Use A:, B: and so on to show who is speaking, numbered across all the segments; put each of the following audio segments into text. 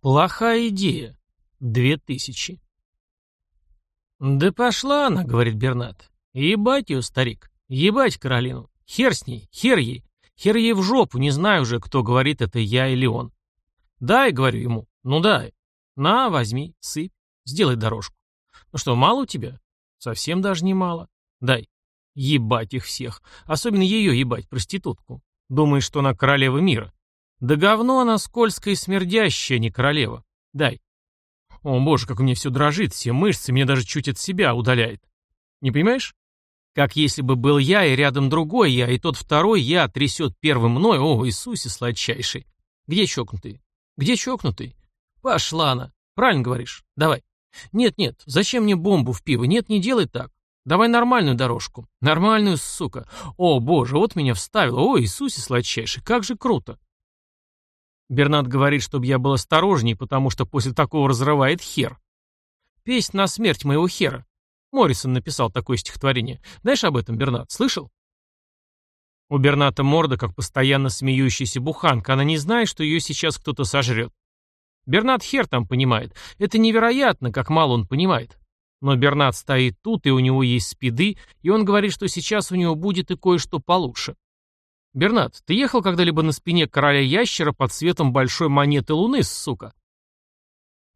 A: Плохая идея. Две тысячи. «Да пошла она», — говорит Бернат. «Ебать ее, старик. Ебать Каролину. Хер с ней, хер ей. Хер ей в жопу, не знаю уже, кто говорит, это я или он. Дай, говорю ему, ну дай. На, возьми, сыпь, сделай дорожку. Ну что, мало у тебя? Совсем даже не мало. Дай. Ебать их всех. Особенно ее ебать, проститутку. Думаешь, что она королева мира. Да говно она скользкая и смердящая, не королева. Дай. О, боже, как у меня все дрожит, все мышцы, меня даже чуть от себя удаляет. Не понимаешь? Как если бы был я, и рядом другой я, и тот второй я трясет первым мной, о, Иисусе сладчайший. Где чокнутый? Где чокнутый? Пошла она. Правильно говоришь. Давай. Нет-нет, зачем мне бомбу в пиво? Нет, не делай так. Давай нормальную дорожку. Нормальную, сука. О, боже, вот меня вставило. О, Иисусе сладчайший, как же круто. Бернат говорит, чтобы я был осторожней, потому что после такого разрывает хер. Песнь на смерть моего хера. Моррисон написал такое стихотворение. Знаешь об этом, Бернат, слышал? У Берната морда, как постоянно смеющаяся буханка. Она не знает, что ее сейчас кто-то сожрет. Бернат хер там понимает. Это невероятно, как мало он понимает. Но Бернат стоит тут, и у него есть спиды, и он говорит, что сейчас у него будет и кое-что получше. «Бернат, ты ехал когда-либо на спине короля ящера под светом большой монеты луны, сука?»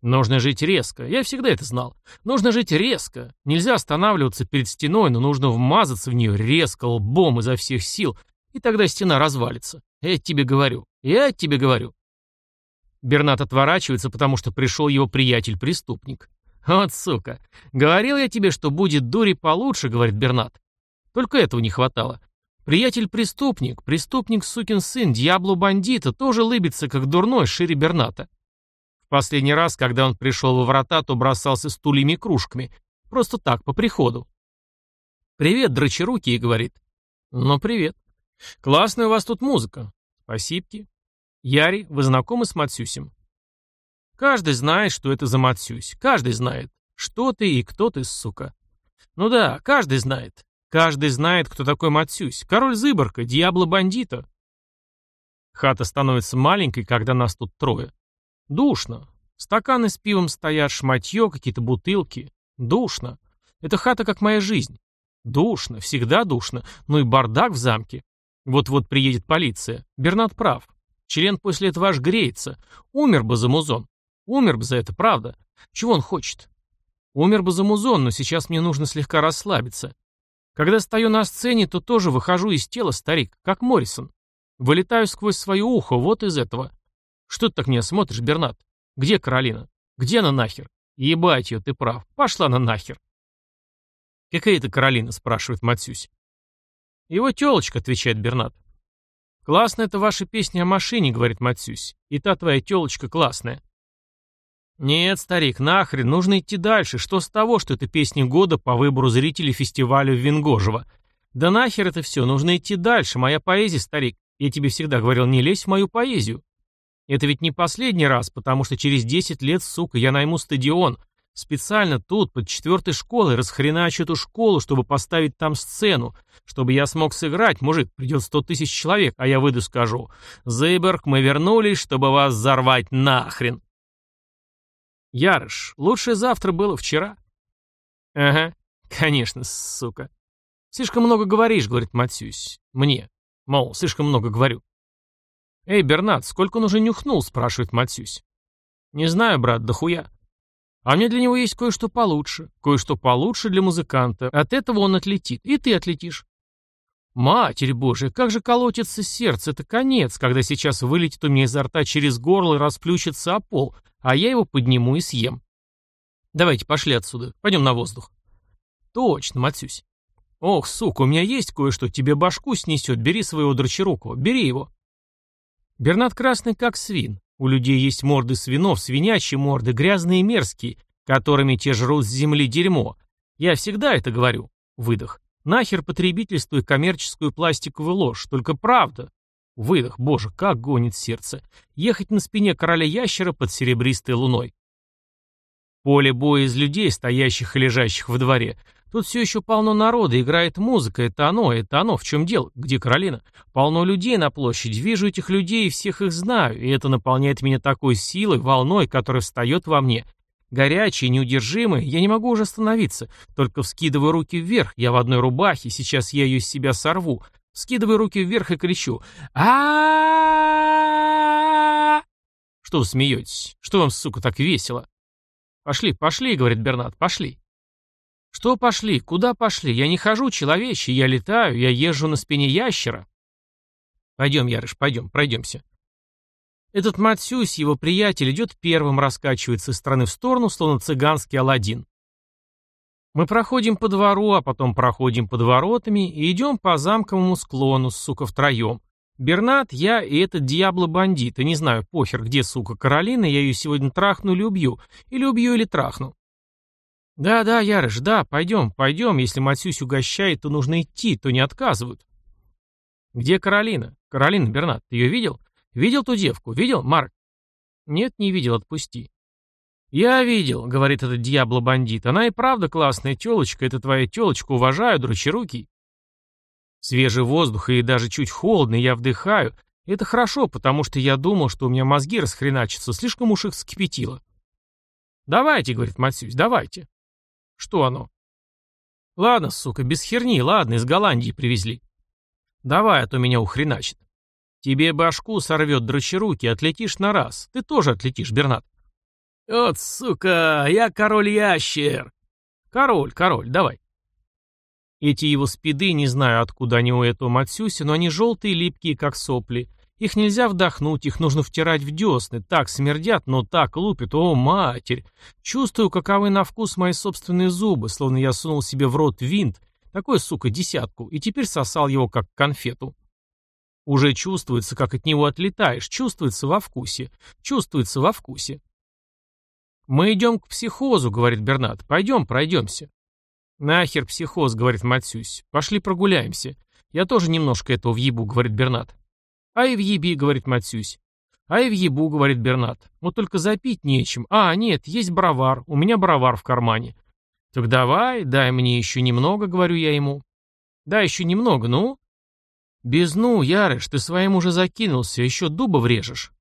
A: Нужно жить резко. Я всегда это знал. Нужно жить резко. Нельзя останавливаться перед стеной, но нужно вмазаться в нее резко, лбом изо всех сил, и тогда стена развалится. Я тебе говорю. Я тебе говорю. Бернат отворачивается, потому что пришел его приятель-преступник. «Вот сука! Говорил я тебе, что будет дури получше», — говорит Бернат. Только этого не хватало. Приятель-преступник, преступник сукин сын, дьяблу-бандита, тоже лыбится, как дурной, шире Берната. В последний раз, когда он пришел во врата, то бросался стульями и кружками. Просто так, по приходу. «Привет, дрочеруки», — говорит. «Ну, привет. Классная у вас тут музыка. Спасибки. Яри, вы знакомы с Матсюсем?» «Каждый знает, что это за Матсюсь. Каждый знает, что ты и кто ты, сука. Ну да, каждый знает. Каждый знает, кто такой Матсюсь. Король Зыборка, дьябло бандита. Хата становится маленькой, когда нас тут трое. Душно. Стаканы с пивом стоят, шматье, какие-то бутылки. Душно. Это хата как моя жизнь. Душно, всегда душно. Ну и бардак в замке. Вот-вот приедет полиция. Бернат прав. Член после этого аж греется. Умер бы за музон. Умер бы за это, правда. Чего он хочет? Умер бы за музон, но сейчас мне нужно слегка расслабиться. Когда стою на сцене, то тоже выхожу из тела, старик, как Моррисон. Вылетаю сквозь свое ухо, вот из этого. Что ты так меня смотришь, Бернат? Где Каролина? Где она нахер? Ебать ее, ты прав. Пошла она нахер. Какая это Каролина, спрашивает Матсюсь. Его телочка, отвечает Бернат. Классная это ваша песня о машине, говорит Матсюсь. И та твоя телочка классная. «Нет, старик, нахрен, нужно идти дальше. Что с того, что это песня года по выбору зрителей фестиваля в Венгожево? Да нахер это все, нужно идти дальше. Моя поэзия, старик. Я тебе всегда говорил, не лезь в мою поэзию. Это ведь не последний раз, потому что через 10 лет, сука, я найму стадион. Специально тут, под четвертой школой, расхреначу эту школу, чтобы поставить там сцену. Чтобы я смог сыграть, мужик, придет 100 тысяч человек, а я выйду скажу. Зейберг, мы вернулись, чтобы вас взорвать нахрен. Ярыш, лучшее завтра было вчера. Ага, конечно, сука. Слишком много говоришь, говорит Матсюсь. Мне. Мол, слишком много говорю. Эй, Бернат, сколько он уже нюхнул, спрашивает Матсюсь. Не знаю, брат, да хуя. А мне для него есть кое-что получше. Кое-что получше для музыканта. От этого он отлетит. И ты отлетишь. Матерь Божия, как же колотится сердце, это конец, когда сейчас вылетит у меня изо рта через горло и расплющится о пол, а я его подниму и съем. Давайте, пошли отсюда, пойдем на воздух. Точно, Матсюсь. Ох, сука, у меня есть кое-что, тебе башку снесет, бери своего дрочеруку, бери его. Бернат красный как свин. У людей есть морды свинов, свинячьи морды, грязные и мерзкие, которыми те жрут с земли дерьмо. Я всегда это говорю. Выдох. Нахер потребительство и коммерческую пластиковую ложь, только правда. Выдох, боже, как гонит сердце. Ехать на спине короля ящера под серебристой луной. Поле боя из людей, стоящих и лежащих во дворе. Тут все еще полно народа, играет музыка, это оно, это оно. В чем дело? Где Каролина? Полно людей на площади, вижу этих людей и всех их знаю, и это наполняет меня такой силой, волной, которая встает во мне. Горячей, неудержимой, я не могу уже остановиться, только вскидываю руки вверх, я в одной рубахе, сейчас я ее из себя сорву. Скидываю руки вверх и кричу а Что вы смеетесь? Что вам, сука, так весело? Пошли, пошли, говорит Бернат, пошли. «Что пошли? Куда пошли? Я не хожу, человече, я летаю, я езжу на спине ящера». «Пойдем, Ярыш, пойдем, пройдемся». Этот Матсюсь, его приятель, идет первым, раскачивается из стороны в сторону, словно цыганский Аладдин. Мы проходим по двору, а потом проходим под воротами и идем по замковому склону, сука, втроем. Бернат, я и этот дьябло-бандит, и не знаю, похер, где, сука, Каролина, я ее сегодня трахну или убью, или убью или трахну. «Да, да, Ярыш, да, пойдем, пойдем. Если Матсюсь угощает, то нужно идти, то не отказывают». «Где Каролина? Каролина, Бернат, ты ее видел? Видел ту девку? Видел, Марк?» «Нет, не видел, отпусти». «Я видел», — говорит этот дьябло-бандит. «Она и правда классная телочка, это твоя телочка, уважаю, дрочеруки». Свежий воздух и даже чуть холодно, я вдыхаю. Это хорошо, потому что я думал, что у меня мозги расхреначатся, слишком уж их вскипятило. «Давайте», — говорит Матсюсь, — «давайте». Что оно? Ладно, сука, без херни, ладно, из Голландии привезли. Давай, а то меня ухреначит. Тебе башку сорвет дрочеруки, отлетишь на раз. Ты тоже отлетишь, Бернат. Вот, сука, я король-ящер. Король, король, давай. Эти его спиды, не знаю, откуда они у этого Матсюси, но они желтые, липкие, как сопли. Их нельзя вдохнуть, их нужно втирать в десны. Так смердят, но так лупят. О, матерь! Чувствую, каковы на вкус мои собственные зубы, словно я сунул себе в рот винт, такой, сука, десятку, и теперь сосал его, как конфету. Уже чувствуется, как от него отлетаешь, чувствуется во вкусе, чувствуется во вкусе. «Мы идем к психозу», — говорит Бернат. «Пойдем, пройдемся». «Нахер психоз», — говорит Матсюсь. «Пошли прогуляемся. Я тоже немножко этого въебу», — говорит Бернат. «Ай в еби», — говорит Матсюсь. «Ай в ебу», — говорит Бернат. «Вот только запить нечем. А, нет, есть бровар. У меня бровар в кармане». «Так давай, дай мне еще немного», — говорю я ему. «Да, еще немного, ну?» «Без ну, Ярыш, ты своим уже закинулся, еще дуба врежешь».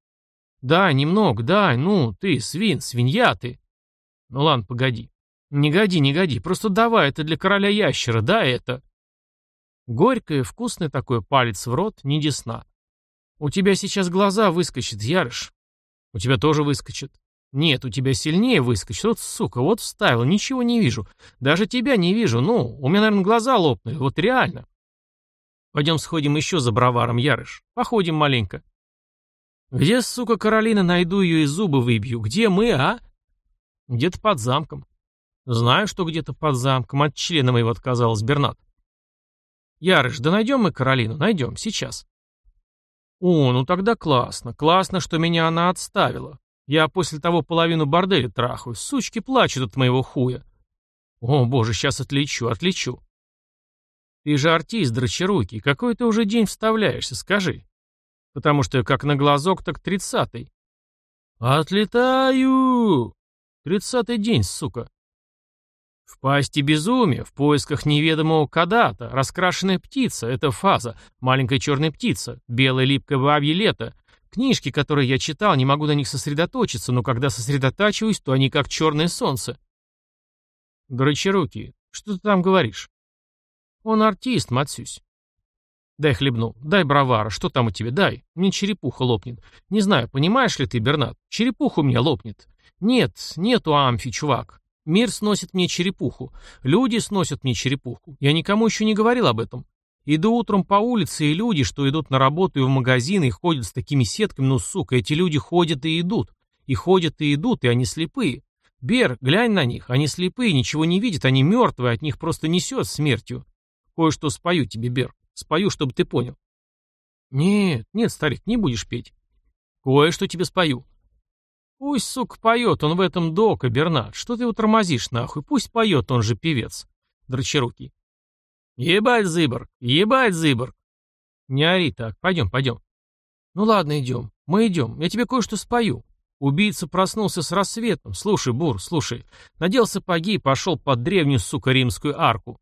A: «Да, немного, дай, ну, ты, свин, свинья ты». «Ну ладно, погоди». «Не годи, не годи, просто давай, это для короля ящера, да, это». Горькое, вкусное такое палец в рот, не десна. У тебя сейчас глаза выскочат, Ярыш. У тебя тоже выскочат. Нет, у тебя сильнее выскочит. Вот, сука, вот вставил, ничего не вижу. Даже тебя не вижу. Ну, у меня, наверное, глаза лопнули. Вот реально. Пойдем сходим еще за броваром, Ярыш. Походим маленько. Где, сука, Каролина, найду ее и зубы выбью? Где мы, а? Где-то под замком. Знаю, что где-то под замком. От члена моего отказалась Бернат. Ярыш, да найдем мы Каролину, найдем, сейчас. «О, ну тогда классно. Классно, что меня она отставила. Я после того половину борделя трахаю. Сучки плачут от моего хуя. О, боже, сейчас отлечу, отлечу. Ты же артист, дрочерукий. Какой ты уже день вставляешься, скажи. Потому что как на глазок, так тридцатый. Отлетаю! Тридцатый день, сука. В пасти безумия, в поисках неведомого кадата, раскрашенная птица — это фаза, маленькая черная птица, белое липкое бабье лето. Книжки, которые я читал, не могу на них сосредоточиться, но когда сосредотачиваюсь, то они как черное солнце. Грачеруки, что ты там говоришь? Он артист, Матсюсь. Дай хлебну, дай бровара, что там у тебя, дай. Мне черепуха лопнет. Не знаю, понимаешь ли ты, Бернат, черепуха у меня лопнет. Нет, нету амфи, чувак. Мир сносит мне черепуху. Люди сносят мне черепуху. Я никому еще не говорил об этом. Иду утром по улице, и люди, что идут на работу и в магазины, и ходят с такими сетками, ну, сука, эти люди ходят и идут. И ходят и идут, и они слепые. Бер, глянь на них, они слепые, ничего не видят, они мертвые, от них просто несет смертью. Кое-что спою тебе, Бер. Спою, чтобы ты понял. Нет, нет, старик, не будешь петь. Кое-что тебе спою. Пусть, сука, поет, он в этом дока, Бернат. Что ты его тормозишь, нахуй? Пусть поет, он же певец. Дрочеруки. Ебать, Зыбор, ебать, Зыбор. Не ори так, пойдем, пойдем. Ну ладно, идем. Мы идем, я тебе кое-что спою. Убийца проснулся с рассветом. Слушай, Бур, слушай. Надел сапоги и пошел под древнюю, сука, римскую арку.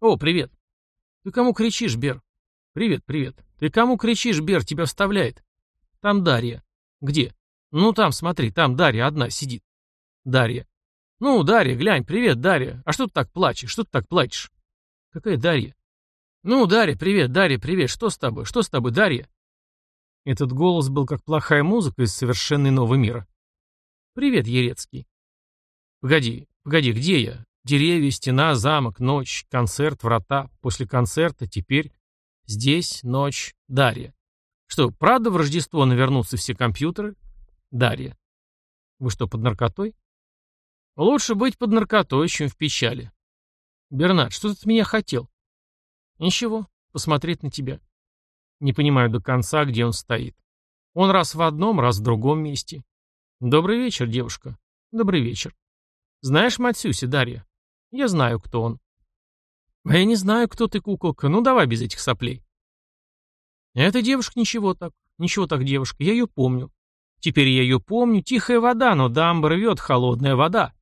A: О, привет. Ты кому кричишь, Бер? Привет, привет. Ты кому кричишь, Бер, тебя вставляет? Там Дарья. Где? Ну там, смотри, там Дарья одна сидит. Дарья. Ну, Дарья, глянь, привет, Дарья. А что ты так плачешь? Что ты так плачешь? Какая Дарья? Ну, Дарья, привет, Дарья, привет. Что с тобой? Что с тобой, Дарья? Этот голос был как плохая музыка из совершенно иного мира. Привет, Ерецкий. Погоди, погоди, где я? Деревья, стена, замок, ночь, концерт, врата. После концерта теперь здесь ночь, Дарья. Что, правда в Рождество навернутся все компьютеры? Дарья. Вы что, под наркотой? Лучше быть под наркотой, чем в печали. Бернард, что ты от меня хотел? Ничего, посмотреть на тебя. Не понимаю до конца, где он стоит. Он раз в одном, раз в другом месте. Добрый вечер, девушка. Добрый вечер. Знаешь Матсюси, Дарья? Я знаю, кто он. А я не знаю, кто ты, куколка. Ну, давай без этих соплей. Эта девушка ничего так. Ничего так, девушка. Я ее помню. Теперь я ее помню. Тихая вода, но дамба рвет холодная вода.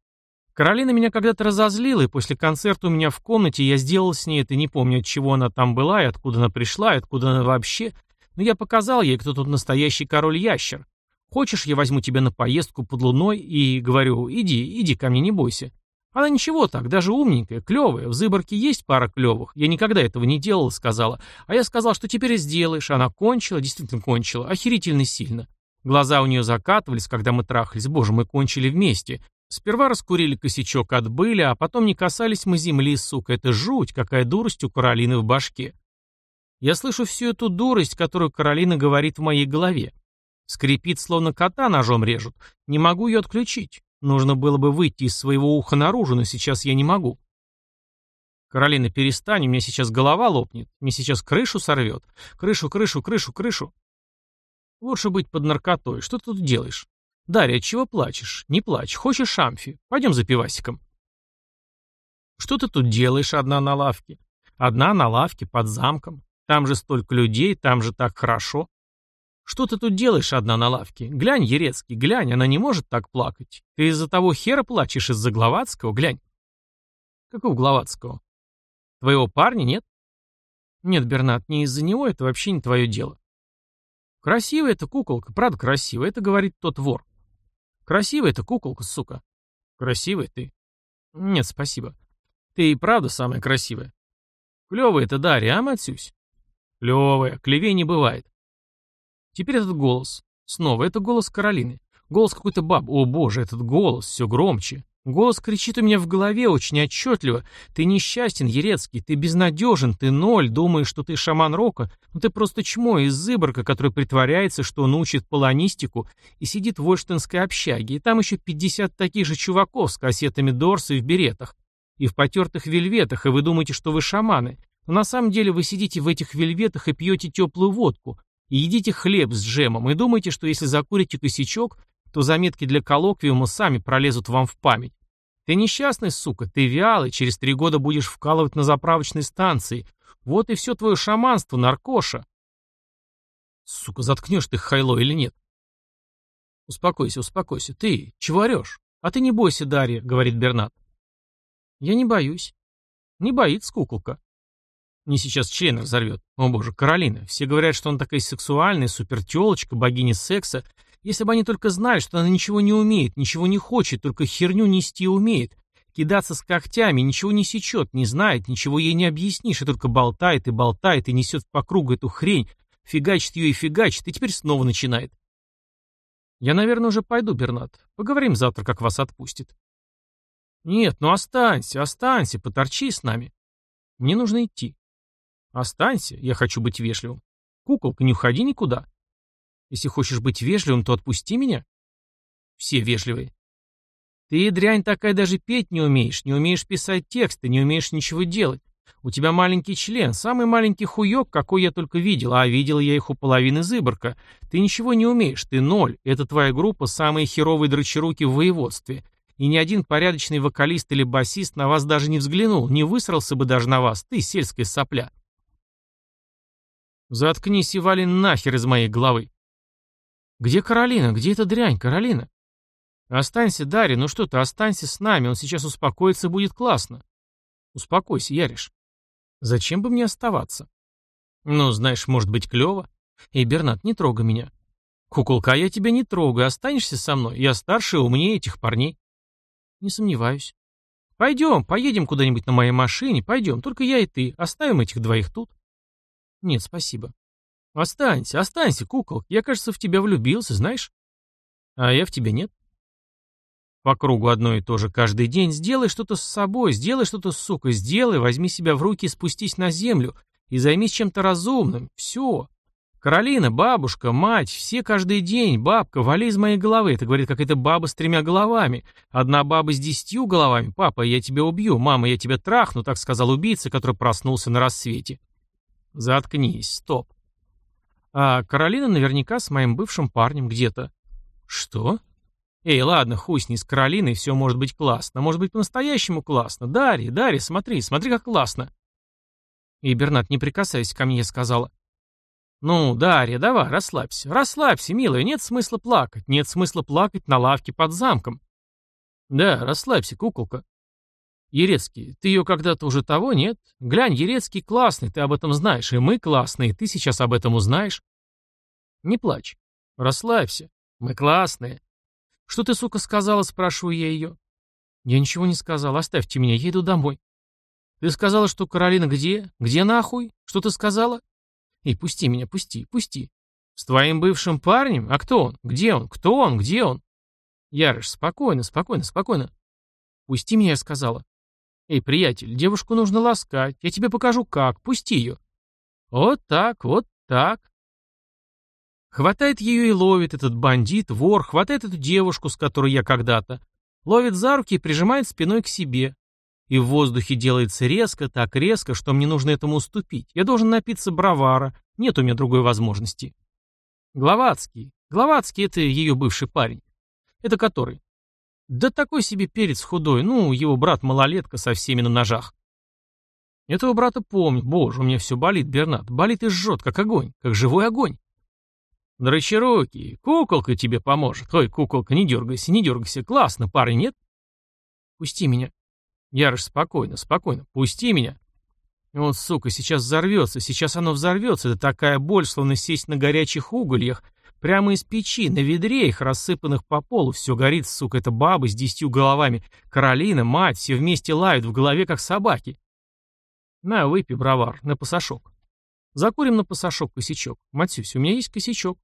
A: Каролина меня когда-то разозлила, и после концерта у меня в комнате я сделал с ней это, не помню, от чего она там была, и откуда она пришла, и откуда она вообще. Но я показал ей, кто тут настоящий король-ящер. Хочешь, я возьму тебя на поездку под луной и говорю, иди, иди ко мне, не бойся. Она ничего так, даже умненькая, клевая. В Зыборке есть пара клевых. Я никогда этого не делала, сказала. А я сказал, что теперь сделаешь. Она кончила, действительно кончила, охерительно сильно. Глаза у нее закатывались, когда мы трахались. Боже, мы кончили вместе. Сперва раскурили косячок от были, а потом не касались мы земли, сука. Это жуть, какая дурость у Каролины в башке. Я слышу всю эту дурость, которую Каролина говорит в моей голове. Скрипит, словно кота ножом режут. Не могу ее отключить. Нужно было бы выйти из своего уха наружу, но сейчас я не могу. Каролина, перестань, у меня сейчас голова лопнет. Мне сейчас крышу сорвет. Крышу, крышу, крышу, крышу. Лучше быть под наркотой. Что ты тут делаешь? Дарья, чего плачешь? Не плачь. Хочешь шамфи? Пойдем за пивасиком. Что ты тут делаешь одна на лавке? Одна на лавке под замком. Там же столько людей, там же так хорошо. Что ты тут делаешь одна на лавке? Глянь, Ерецкий, глянь, она не может так плакать. Ты из-за того хера плачешь, из-за Гловацкого? Глянь. Какого Гловацкого? Твоего парня нет? Нет, Бернат, не из-за него, это вообще не твое дело. Красивая эта куколка, правда красивая, это говорит тот вор. Красивая эта куколка, сука. Красивая ты. Нет, спасибо. Ты и правда самая красивая. Клевая это Дарья, а, Матсюсь? Клевая, клевей не бывает. Теперь этот голос. Снова, это голос Каролины. Голос какой-то баб. О боже, этот голос, все громче. Голос кричит у меня в голове очень отчетливо. Ты несчастен, Ерецкий, ты безнадежен, ты ноль, думаешь, что ты шаман рока, но ты просто чмо из Зыборка, который притворяется, что он учит полонистику и сидит в Ольштинской общаге, и там еще 50 таких же чуваков с кассетами Дорса и в беретах, и в потертых вельветах, и вы думаете, что вы шаманы. Но на самом деле вы сидите в этих вельветах и пьете теплую водку, и едите хлеб с джемом, и думаете, что если закурите косячок, то заметки для коллоквиума сами пролезут вам в память. Ты несчастный, сука, ты вялый, через три года будешь вкалывать на заправочной станции. Вот и все твое шаманство, наркоша. Сука, заткнешь ты хайло или нет? Успокойся, успокойся. Ты, чего орешь? А ты не бойся, Дарья, говорит Бернат. Я не боюсь. Не боится куколка. Мне сейчас член разорвет. О боже, Каролина. Все говорят, что она такая сексуальная, супертелочка, богиня секса. Если бы они только знали, что она ничего не умеет, ничего не хочет, только херню нести умеет. Кидаться с когтями, ничего не сечет, не знает, ничего ей не объяснишь, и только болтает и болтает, и несет по кругу эту хрень, фигачит ее и фигачит, и теперь снова начинает. Я, наверное, уже пойду, Бернат. Поговорим завтра, как вас отпустит. Нет, ну останься, останься, поторчи с нами. Мне нужно идти. Останься, я хочу быть вежливым. Куколка, не уходи никуда. Если хочешь быть вежливым, то отпусти меня. Все вежливые. Ты, дрянь такая, даже петь не умеешь, не умеешь писать тексты, не умеешь ничего делать. У тебя маленький член, самый маленький хуёк, какой я только видел, а видел я их у половины Зыборка. Ты ничего не умеешь, ты ноль. Это твоя группа самые херовые дрочеруки в воеводстве. И ни один порядочный вокалист или басист на вас даже не взглянул, не высрался бы даже на вас, ты сельская сопля. «Заткнись и вали нахер из моей головы!» Где Каролина? Где эта дрянь, Каролина? Останься, Дарья, ну что ты, останься с нами, он сейчас успокоится и будет классно. Успокойся, Яриш. Зачем бы мне оставаться? Ну, знаешь, может быть, клево. Эй, Бернат, не трогай меня. Куколка, я тебя не трогаю, останешься со мной. Я старше и умнее этих парней. Не сомневаюсь. Пойдем, поедем куда-нибудь на моей машине, пойдем, только я и ты, оставим этих двоих тут. Нет, спасибо. Останься, останься, кукол, я, кажется, в тебя влюбился, знаешь? А я в тебя нет. По кругу одно и то же каждый день. Сделай что-то с собой, сделай что-то, сука, сделай, возьми себя в руки и спустись на землю, и займись чем-то разумным. Все. Каролина, бабушка, мать, все каждый день, бабка, вали из моей головы. Это говорит какая-то баба с тремя головами. Одна баба с десятью головами. Папа, я тебя убью. Мама, я тебя трахну, так сказал убийца, который проснулся на рассвете. Заткнись, стоп. А Каролина наверняка с моим бывшим парнем где-то. Что? Эй, ладно, хуй с ней с Каролиной, все может быть классно. Может быть по-настоящему классно. Дарья, Дарья, смотри, смотри, как классно. И Бернат, не прикасайся ко мне, сказала. «Ну, Дарья, давай, расслабься. Расслабься, милая, нет смысла плакать. Нет смысла плакать на лавке под замком». «Да, расслабься, куколка». «Ерецкий, ты ее когда-то уже того, нет? Глянь, Ерецкий классный, ты об этом знаешь, и мы классные, ты сейчас об этом узнаешь». «Не плачь. Расслабься. Мы классные». «Что ты, сука, сказала?» — спрашиваю я ее. «Я ничего не сказал. Оставьте меня, я иду домой». «Ты сказала, что Каролина где? Где нахуй? Что ты сказала?» «Эй, пусти меня, пусти, пусти». «С твоим бывшим парнем? А кто он? Где он? Кто он? Где он?» «Ярыш, спокойно, спокойно, спокойно». «Пусти меня», я сказала. «Эй, приятель, девушку нужно ласкать. Я тебе покажу как. Пусти ее». «Вот так, вот так». Хватает ее и ловит этот бандит, вор, хватает эту девушку, с которой я когда-то. Ловит за руки и прижимает спиной к себе. И в воздухе делается резко, так резко, что мне нужно этому уступить. Я должен напиться бравара, нет у меня другой возможности. Гловацкий. Гловацкий — это ее бывший парень. Это который? Да такой себе перец худой, ну, его брат-малолетка со всеми на ножах. Этого брата помню. Боже, у меня все болит, Бернат. Болит и жжет, как огонь, как живой огонь. Дрочерокий, куколка тебе поможет. Ой, куколка, не дергайся, не дергайся. Классно, парень, нет? Пусти меня. Ярош, спокойно, спокойно. Пусти меня. Вот, сука, сейчас взорвется, сейчас оно взорвется. Это такая боль, словно сесть на горячих угольях. Прямо из печи, на ведре их, рассыпанных по полу. Все горит, сука, это баба с десятью головами. Каролина, мать, все вместе лают в голове, как собаки. На, выпей, бровар, на пасашок. Закурим на пасашок косячок. Матюсь, у меня есть косячок.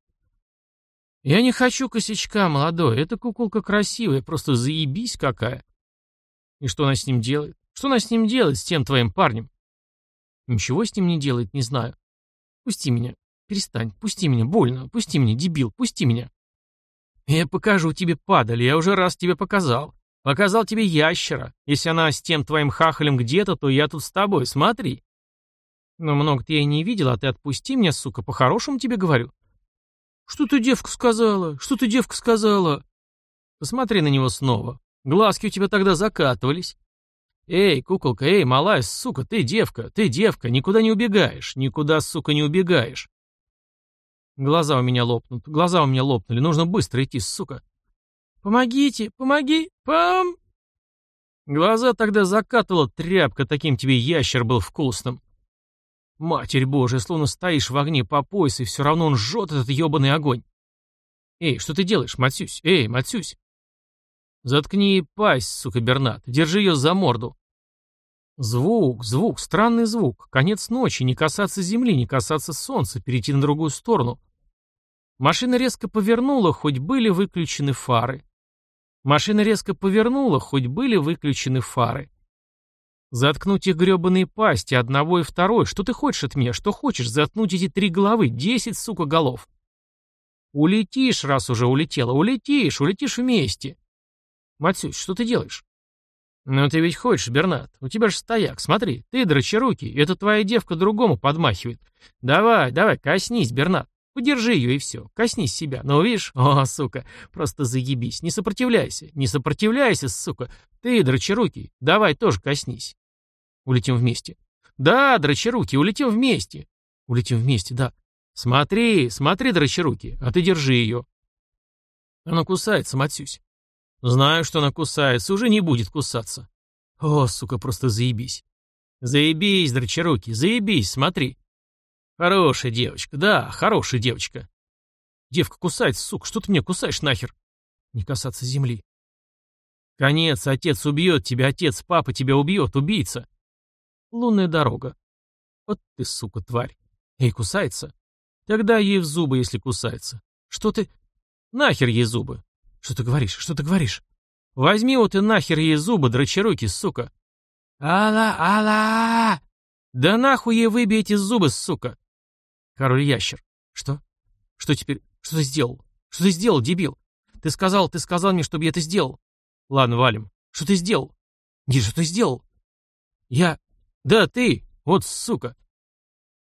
A: Я не хочу косячка, молодой. Эта куколка красивая, просто заебись какая. И что она с ним делает? Что она с ним делает, с тем твоим парнем? Ничего с ним не делает, не знаю. Пусти меня. Перестань. Пусти меня. Больно. Пусти меня, дебил. Пусти меня. Я покажу тебе падаль. Я уже раз тебе показал. Показал тебе ящера. Если она с тем твоим хахалем где-то, то я тут с тобой. Смотри. Но много-то я и не видел, а ты отпусти меня, сука. По-хорошему тебе говорю. Что ты, девка, сказала? Что ты, девка, сказала? Посмотри на него снова. Глазки у тебя тогда закатывались. Эй, куколка, эй, малая, сука, ты девка, ты девка, никуда не убегаешь, никуда, сука, не убегаешь. Глаза у меня лопнут, глаза у меня лопнули, нужно быстро идти, сука. Помогите, помоги, пом... Глаза тогда закатывала тряпка, таким тебе ящер был вкусным. Матерь Божия, словно стоишь в огне по пояс, и все равно он жжет этот ебаный огонь. Эй, что ты делаешь, Матсюсь? Эй, Матсюсь. «Заткни пасть, сука, Бернат, держи ее за морду». Звук, звук, странный звук. Конец ночи, не касаться земли, не касаться солнца, перейти на другую сторону. Машина резко повернула, хоть были выключены фары. Машина резко повернула, хоть были выключены фары. Заткнуть их гребаные пасти, одного и второй. Что ты хочешь от меня? Что хочешь? Заткнуть эти три головы, десять, сука, голов. Улетишь, раз уже улетела, улетишь, улетишь вместе. «Матсюсь, что ты делаешь?» «Ну ты ведь хочешь, Бернат. У тебя же стояк. Смотри, ты дрочи руки. Это твоя девка другому подмахивает. Давай, давай, коснись, Бернат. Подержи ее и все. Коснись себя. Ну, видишь? О, сука, просто заебись. Не сопротивляйся. Не сопротивляйся, сука. Ты, дрочи руки. Давай тоже коснись. Улетим вместе. Да, дрочи руки, улетим вместе. Улетим вместе, да. Смотри, смотри, дрочи руки. А ты держи ее. Она кусается, Матсюсь. Знаю, что она кусается, уже не будет кусаться. О, сука, просто заебись. Заебись, дрочеруки, заебись, смотри. Хорошая девочка, да, хорошая девочка. Девка кусается, сука, что ты мне кусаешь нахер? Не касаться земли. Конец, отец убьет тебя, отец, папа тебя убьет, убийца. Лунная дорога. Вот ты, сука, тварь. Эй, кусается? Тогда ей в зубы, если кусается. Что ты... Нахер ей зубы. Что ты говоришь? Что ты говоришь? Возьми вот и нахер ей зубы, дрочеруки, сука. Алла, алла! Да нахуй ей выбей эти зубы, сука. Король-ящер. Что? Что теперь? Что ты сделал? Что ты сделал, дебил? Ты сказал, ты сказал мне, чтобы я это сделал. Ладно, валим. Что ты сделал? Не, что ты сделал? Я... Да, ты! Вот сука!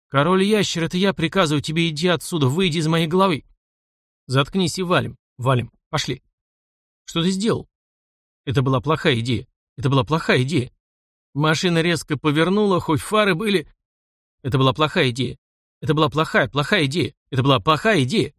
A: Король-ящер, это я приказываю тебе, иди отсюда, выйди из моей головы. Заткнись и валим. Валим. Пошли. Что ты сделал? Это была плохая идея. Это была плохая идея. Машина резко повернула, хоть фары были... Это была плохая идея. Это была плохая, плохая идея. Это была плохая идея.